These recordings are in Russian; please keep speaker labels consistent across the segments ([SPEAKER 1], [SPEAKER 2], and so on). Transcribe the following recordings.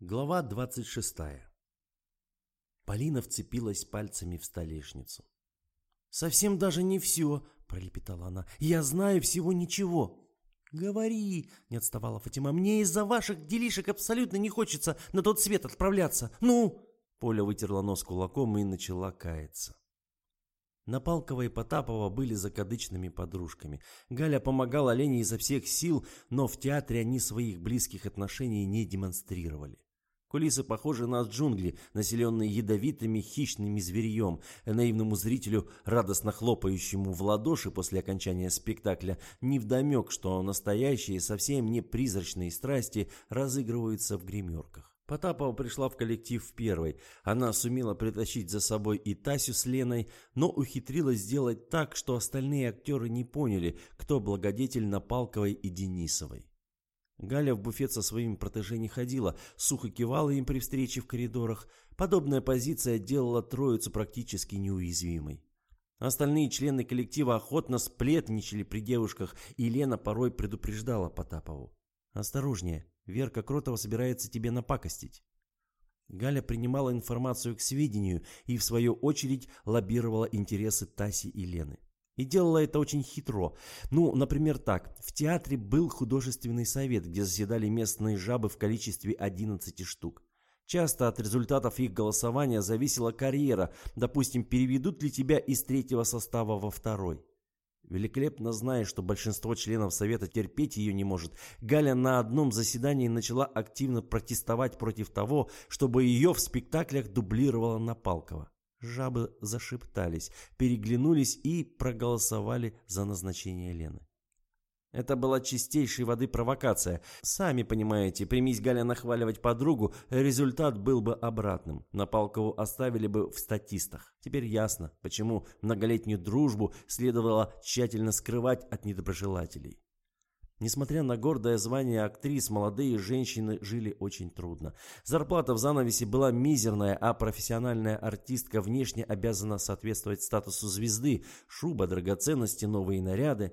[SPEAKER 1] Глава 26. Полина вцепилась пальцами в столешницу. «Совсем даже не все», — пролепетала она. «Я знаю всего ничего». «Говори», — не отставала Фатима. «Мне из-за ваших делишек абсолютно не хочется на тот свет отправляться. Ну?» Поля вытерла нос кулаком и начала каяться. Напалкова и Потапова были закадычными подружками. Галя помогала Лене изо всех сил, но в театре они своих близких отношений не демонстрировали. Кулисы похожи на джунгли, населенные ядовитыми хищными зверьем. Наивному зрителю, радостно хлопающему в ладоши после окончания спектакля, невдомек, что настоящие, совсем не призрачные страсти разыгрываются в гримерках. Потапова пришла в коллектив в первой. Она сумела притащить за собой и Тасю с Леной, но ухитрилась сделать так, что остальные актеры не поняли, кто благодетель Напалковой и Денисовой. Галя в буфет со своими протеже не ходила, сухо кивала им при встрече в коридорах. Подобная позиция делала троицу практически неуязвимой. Остальные члены коллектива охотно сплетничали при девушках, и Лена порой предупреждала Потапову. «Осторожнее, Верка Кротова собирается тебе напакостить». Галя принимала информацию к сведению и, в свою очередь, лоббировала интересы Таси и Лены. И делала это очень хитро. Ну, например, так. В театре был художественный совет, где заседали местные жабы в количестве 11 штук. Часто от результатов их голосования зависела карьера. Допустим, переведут ли тебя из третьего состава во второй. Великолепно зная, что большинство членов Совета терпеть ее не может, Галя на одном заседании начала активно протестовать против того, чтобы ее в спектаклях дублировала Напалкова. Жабы зашептались, переглянулись и проголосовали за назначение Лены. Это была чистейшей воды провокация. Сами понимаете, примись Галя нахваливать подругу, результат был бы обратным. Напалкову оставили бы в статистах. Теперь ясно, почему многолетнюю дружбу следовало тщательно скрывать от недоброжелателей. Несмотря на гордое звание актрис, молодые женщины жили очень трудно. Зарплата в занавесе была мизерная, а профессиональная артистка внешне обязана соответствовать статусу звезды. Шуба, драгоценности, новые наряды.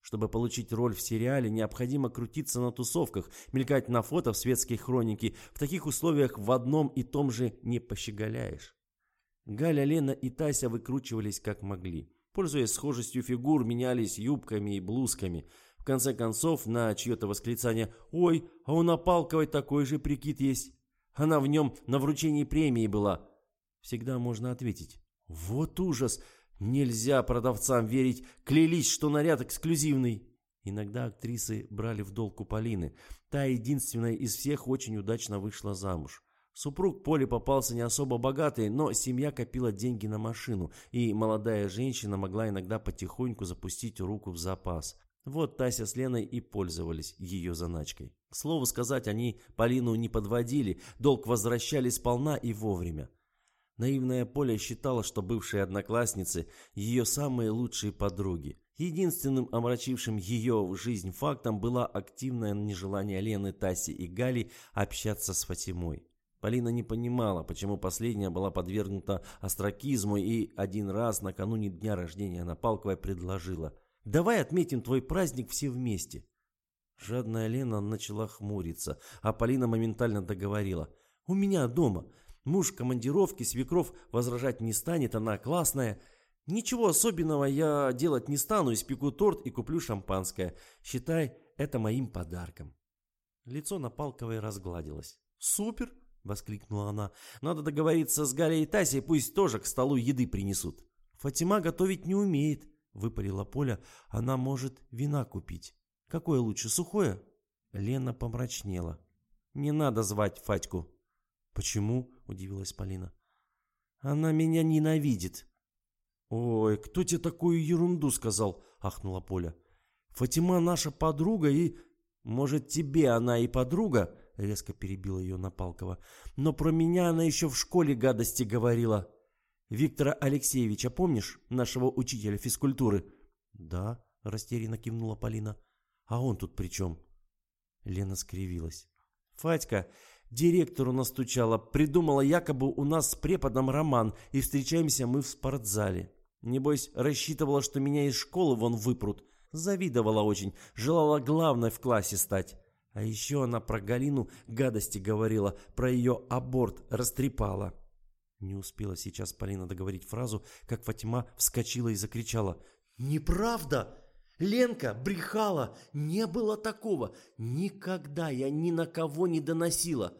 [SPEAKER 1] Чтобы получить роль в сериале, необходимо крутиться на тусовках, мелькать на фото в светской хронике. В таких условиях в одном и том же не пощеголяешь. Галя, Лена и Тася выкручивались как могли. Пользуясь схожестью фигур, менялись юбками и блузками – в конце концов, на чье-то восклицание «Ой, а у Напалковой такой же прикид есть. Она в нем на вручении премии была». Всегда можно ответить «Вот ужас! Нельзя продавцам верить, клялись, что наряд эксклюзивный». Иногда актрисы брали в долг у Полины. Та единственная из всех очень удачно вышла замуж. Супруг Поли попался не особо богатый, но семья копила деньги на машину, и молодая женщина могла иногда потихоньку запустить руку в запас. Вот Тася с Леной и пользовались ее заначкой. К слову сказать, они Полину не подводили, долг возвращали сполна и вовремя. Наивная Поля считала, что бывшие одноклассницы – ее самые лучшие подруги. Единственным омрачившим ее жизнь фактом было активное нежелание Лены, Таси и Гали общаться с Фатимой. Полина не понимала, почему последняя была подвергнута остракизму и один раз накануне дня рождения Напалковой предложила – Давай отметим твой праздник все вместе». Жадная Лена начала хмуриться, а Полина моментально договорила. «У меня дома. Муж в командировке, свекров возражать не станет, она классная. Ничего особенного я делать не стану, испеку торт и куплю шампанское. Считай это моим подарком». Лицо Напалковой разгладилось. «Супер!» — воскликнула она. «Надо договориться с Галей и Тасей, пусть тоже к столу еды принесут. Фатима готовить не умеет». Выпалила Поля. Она может вина купить. Какое лучше, сухое? Лена помрачнела. Не надо звать Фатьку. Почему? Удивилась Полина. Она меня ненавидит. Ой, кто тебе такую ерунду сказал? Ахнула Поля. Фатима наша подруга и... Может, тебе она и подруга? Резко перебила ее Напалкова. Но про меня она еще в школе гадости говорила. Виктора Алексеевича помнишь, нашего учителя физкультуры?» «Да», – растерянно кивнула Полина. «А он тут при чем?» Лена скривилась. «Фатька директору настучала, придумала якобы у нас с преподом роман, и встречаемся мы в спортзале. Небось, рассчитывала, что меня из школы вон выпрут. Завидовала очень, желала главной в классе стать. А еще она про Галину гадости говорила, про ее аборт растрепала. Не успела сейчас Полина договорить фразу, как Фатима вскочила и закричала. «Неправда! Ленка брехала! Не было такого! Никогда я ни на кого не доносила!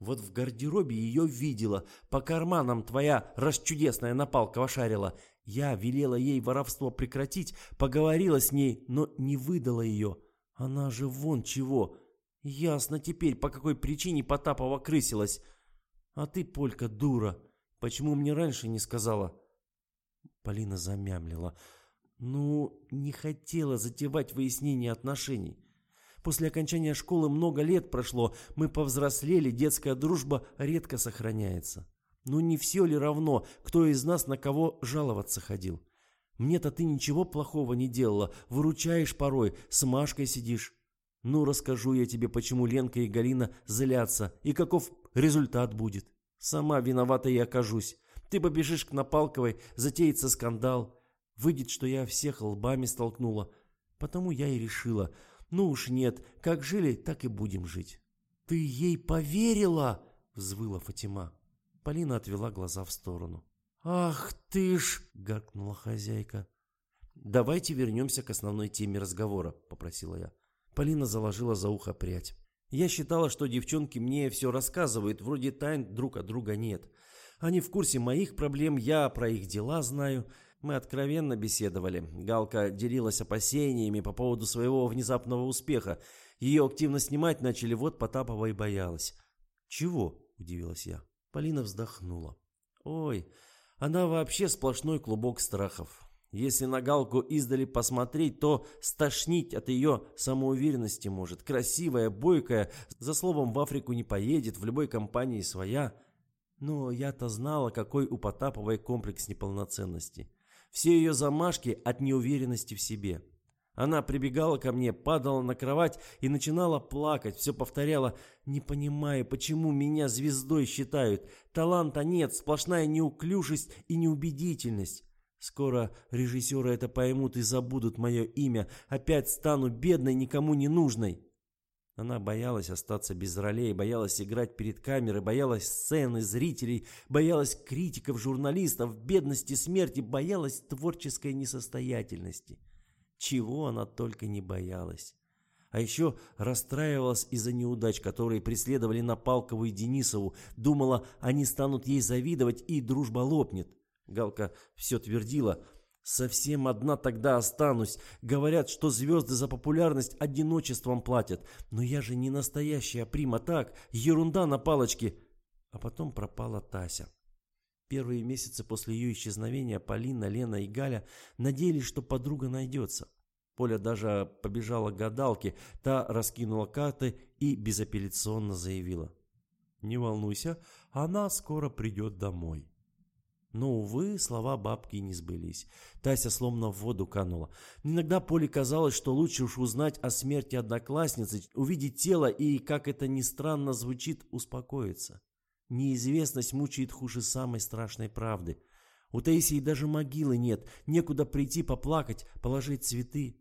[SPEAKER 1] Вот в гардеробе ее видела, по карманам твоя расчудесная напалка шарила. Я велела ей воровство прекратить, поговорила с ней, но не выдала ее. Она же вон чего. Ясно теперь, по какой причине Потапова крысилась. А ты, Полька, дура. Почему мне раньше не сказала?» Полина замямлила. «Ну, не хотела затевать выяснение отношений. После окончания школы много лет прошло, мы повзрослели, детская дружба редко сохраняется. Ну не все ли равно, кто из нас на кого жаловаться ходил? Мне-то ты ничего плохого не делала, выручаешь порой, с Машкой сидишь. Ну расскажу я тебе, почему Ленка и Галина злятся, и каков результат будет. Сама виновата и окажусь. Ты побежишь к Напалковой, затеется скандал. Выйдет, что я всех лбами столкнула. Потому я и решила, ну уж нет, как жили, так и будем жить. Ты ей поверила? Взвыла Фатима. Полина отвела глаза в сторону. «Ах ты ж!» – гаркнула хозяйка. «Давайте вернемся к основной теме разговора», – попросила я. Полина заложила за ухо прядь. Я считала, что девчонки мне все рассказывают, вроде тайн друг от друга нет. Они в курсе моих проблем, я про их дела знаю. Мы откровенно беседовали. Галка делилась опасениями по поводу своего внезапного успеха. Ее активно снимать начали, вот Потапова и боялась. «Чего?» – удивилась я. Полина вздохнула. «Ой, она вообще сплошной клубок страхов. Если на Галку издали посмотреть, то стошнить от ее самоуверенности может. Красивая, бойкая, за словом в Африку не поедет, в любой компании своя. Но я-то знала, какой у Потаповой комплекс неполноценности. Все ее замашки от неуверенности в себе. Она прибегала ко мне, падала на кровать и начинала плакать, все повторяла «Не понимаю, почему меня звездой считают? Таланта нет, сплошная неуклюжесть и неубедительность». Скоро режиссеры это поймут и забудут мое имя. Опять стану бедной, никому не нужной. Она боялась остаться без ролей, боялась играть перед камерой, боялась сцены, зрителей, боялась критиков, журналистов, бедности, смерти, боялась творческой несостоятельности. Чего она только не боялась. А еще расстраивалась из-за неудач, которые преследовали Напалкову и Денисову. Думала, они станут ей завидовать и дружба лопнет. Галка все твердила. «Совсем одна тогда останусь. Говорят, что звезды за популярность одиночеством платят. Но я же не настоящая прима, так, ерунда на палочке». А потом пропала Тася. Первые месяцы после ее исчезновения Полина, Лена и Галя надеялись, что подруга найдется. Поля даже побежала к гадалке, та раскинула карты и безапелляционно заявила. «Не волнуйся, она скоро придет домой». Но, увы, слова бабки не сбылись. Тася словно в воду канула. Иногда Поле казалось, что лучше уж узнать о смерти одноклассницы, увидеть тело и, как это ни странно звучит, успокоиться. Неизвестность мучает хуже самой страшной правды. У Таисии даже могилы нет, некуда прийти поплакать, положить цветы.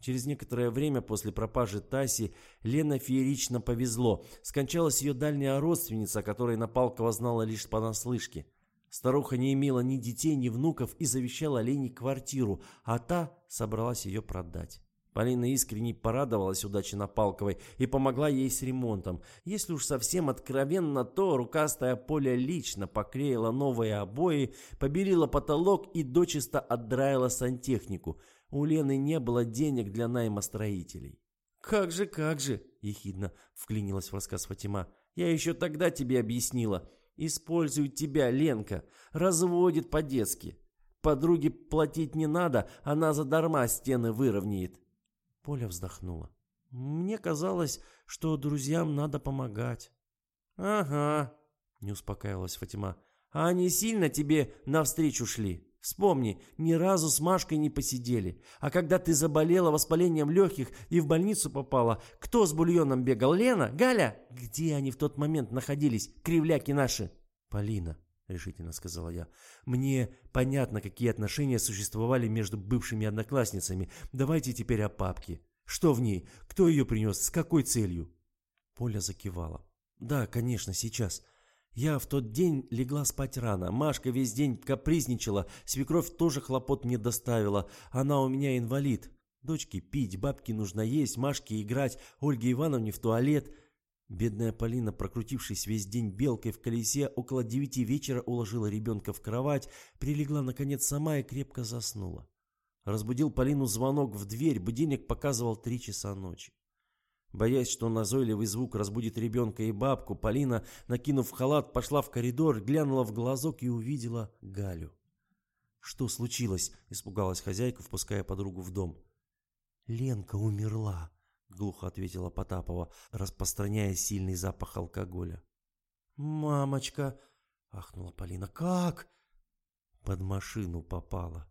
[SPEAKER 1] Через некоторое время после пропажи Таси Лена феерично повезло. Скончалась ее дальняя родственница, которой Напалкова знала лишь понаслышке. Старуха не имела ни детей, ни внуков и завещала Лене квартиру, а та собралась ее продать. Полина искренне порадовалась удаче Напалковой и помогла ей с ремонтом. Если уж совсем откровенно, то рукастая Поля лично поклеила новые обои, побелила потолок и дочисто отдраила сантехнику. У Лены не было денег для найма строителей. «Как же, как же!» – ехидно вклинилась в рассказ Фатима. «Я еще тогда тебе объяснила. Использует тебя, Ленка, разводит по-детски. Подруге платить не надо, она задарма стены выровняет. Поля вздохнула. Мне казалось, что друзьям надо помогать. Ага, не успокаивалась Фатима. А они сильно тебе навстречу шли? Вспомни, ни разу с Машкой не посидели. А когда ты заболела воспалением легких и в больницу попала, кто с бульоном бегал? Лена? Галя? Где они в тот момент находились, кривляки наши? Полина, решительно сказала я. Мне понятно, какие отношения существовали между бывшими одноклассницами. Давайте теперь о папке. Что в ней? Кто ее принес? С какой целью?» Поля закивала. «Да, конечно, сейчас. Я в тот день легла спать рано. Машка весь день капризничала, свекровь тоже хлопот мне доставила. Она у меня инвалид. Дочке пить, бабке нужно есть, Машке играть, Ольге Ивановне в туалет. Бедная Полина, прокрутившись весь день белкой в колесе, около девяти вечера уложила ребенка в кровать, прилегла наконец сама и крепко заснула. Разбудил Полину звонок в дверь, будильник показывал три часа ночи. Боясь, что назойливый звук разбудит ребенка и бабку, Полина, накинув халат, пошла в коридор, глянула в глазок и увидела Галю. «Что случилось?» – испугалась хозяйка, впуская подругу в дом. «Ленка умерла», – глухо ответила Потапова, распространяя сильный запах алкоголя. «Мамочка!» – ахнула Полина. «Как?» «Под машину попала».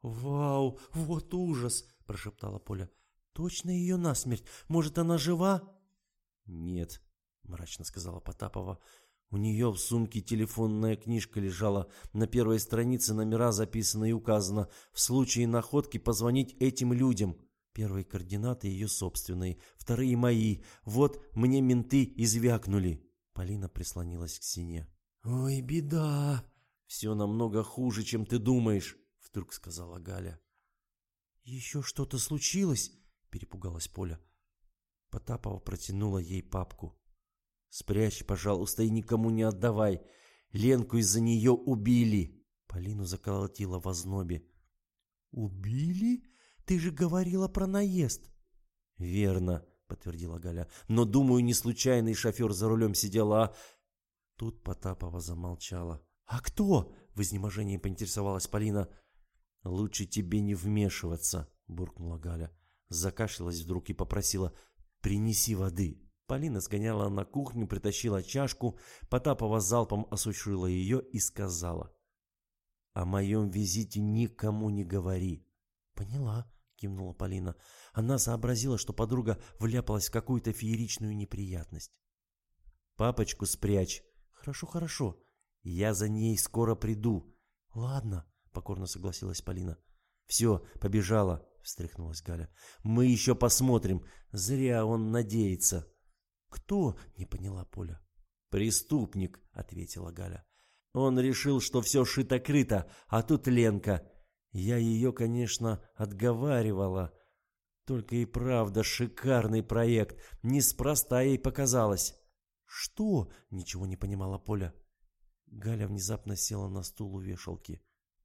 [SPEAKER 1] «Вау, вот ужас!» – прошептала Поля. «Точно ее насмерть? Может, она жива?» «Нет», — мрачно сказала Потапова. «У нее в сумке телефонная книжка лежала. На первой странице номера записаны и указано. В случае находки позвонить этим людям. Первые координаты ее собственные, вторые мои. Вот мне менты извякнули». Полина прислонилась к стене. «Ой, беда!» «Все намного хуже, чем ты думаешь», — вдруг сказала Галя. «Еще что-то случилось?» Перепугалась Поля. Потапова протянула ей папку. «Спрячь, пожалуйста, и никому не отдавай. Ленку из-за нее убили!» Полину заколотила в ознобе. «Убили? Ты же говорила про наезд!» «Верно», — подтвердила Галя. «Но, думаю, не случайный шофер за рулем сидел, а...» Тут Потапова замолчала. «А кто?» — в изнеможении поинтересовалась Полина. «Лучше тебе не вмешиваться», — буркнула Галя. Закашлялась вдруг и попросила «принеси воды». Полина сгоняла на кухню, притащила чашку, Потапова залпом осушила ее и сказала «О моем визите никому не говори». «Поняла», — кивнула Полина. Она сообразила, что подруга вляпалась в какую-то фееричную неприятность. «Папочку спрячь». «Хорошо, хорошо. Я за ней скоро приду». «Ладно», — покорно согласилась Полина. «Все, побежала встряхнулась Галя. «Мы еще посмотрим. Зря он надеется». «Кто?» — не поняла Поля. «Преступник», — ответила Галя. «Он решил, что все шито-крыто, а тут Ленка. Я ее, конечно, отговаривала. Только и правда шикарный проект. Неспроста ей показалось». «Что?» — ничего не понимала Поля. Галя внезапно села на стул у вешалки.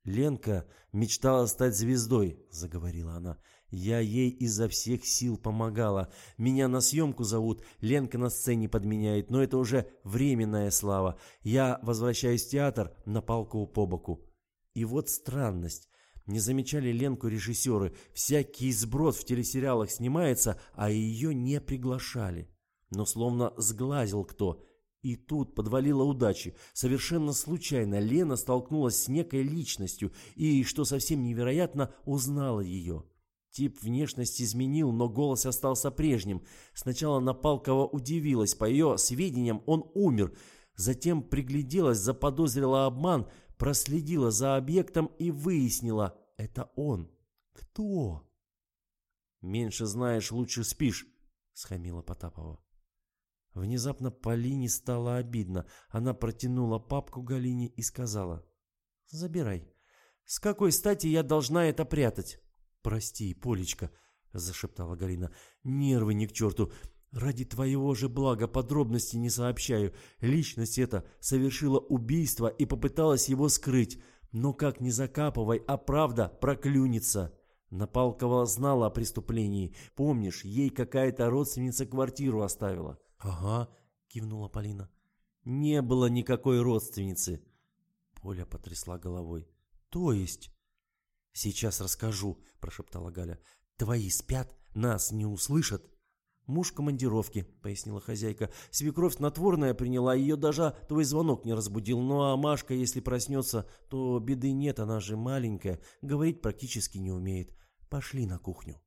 [SPEAKER 1] «Ленка мечтала стать звездой», — заговорила она. «Я ей изо всех сил помогала. Меня на съемку зовут, Ленка на сцене подменяет, но это уже временная слава. Я возвращаюсь в театр на палку по боку». И вот странность. Не замечали Ленку режиссеры. Всякий сброд в телесериалах снимается, а ее не приглашали. Но словно сглазил кто. И тут подвалила удачи. Совершенно случайно Лена столкнулась с некой личностью и, что совсем невероятно, узнала ее. Тип внешности изменил, но голос остался прежним. Сначала Напалкова удивилась. По ее сведениям, он умер. Затем пригляделась, заподозрила обман, проследила за объектом и выяснила – это он. Кто? «Меньше знаешь, лучше спишь», – схамила Потапова. Внезапно Полине стало обидно. Она протянула папку Галине и сказала. «Забирай. С какой стати я должна это прятать?» «Прости, Полечка», — зашептала Галина. «Нервы не к черту. Ради твоего же блага подробности не сообщаю. Личность эта совершила убийство и попыталась его скрыть. Но как не закапывай, а правда проклюнется». Напалкова знала о преступлении. Помнишь, ей какая-то родственница квартиру оставила. «Ага», — кивнула Полина. «Не было никакой родственницы». Поля потрясла головой. «То есть?» «Сейчас расскажу», — прошептала Галя. «Твои спят, нас не услышат». «Муж командировки», — пояснила хозяйка. «Свекровь снотворная приняла, ее даже твой звонок не разбудил. Ну а Машка, если проснется, то беды нет, она же маленькая, говорить практически не умеет. Пошли на кухню».